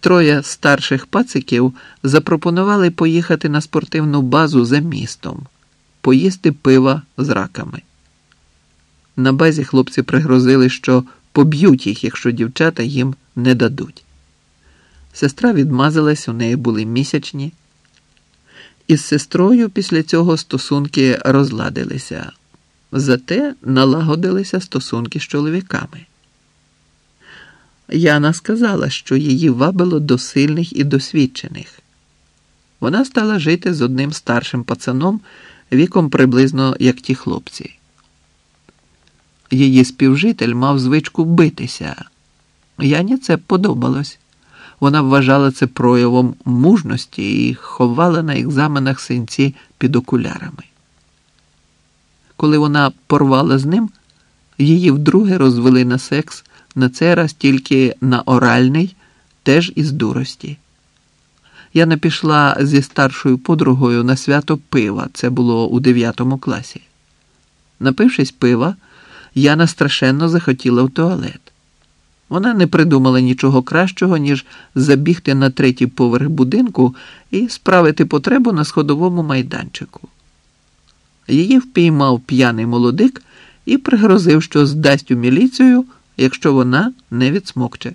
Троє старших пациків запропонували поїхати на спортивну базу за містом, поїсти пива з раками. На базі хлопці пригрозили, що поб'ють їх, якщо дівчата їм не дадуть. Сестра відмазалась, у неї були місячні. Із сестрою після цього стосунки розладилися, зате налагодилися стосунки з чоловіками. Яна сказала, що її вабило до сильних і досвідчених. Вона стала жити з одним старшим пацаном віком приблизно як ті хлопці. Її співжитель мав звичку битися. Яні це подобалось. Вона вважала це проявом мужності і ховала на екзаменах синці під окулярами. Коли вона порвала з ним, її вдруге розвели на секс, на цей раз тільки на оральний, теж із дурості. Яна пішла зі старшою подругою на свято пива, це було у 9 класі. Напившись пива, Яна страшенно захотіла в туалет. Вона не придумала нічого кращого, ніж забігти на третій поверх будинку і справити потребу на сходовому майданчику. Її впіймав п'яний молодик і пригрозив, що здасть у міліцію, якщо вона не відсмокче.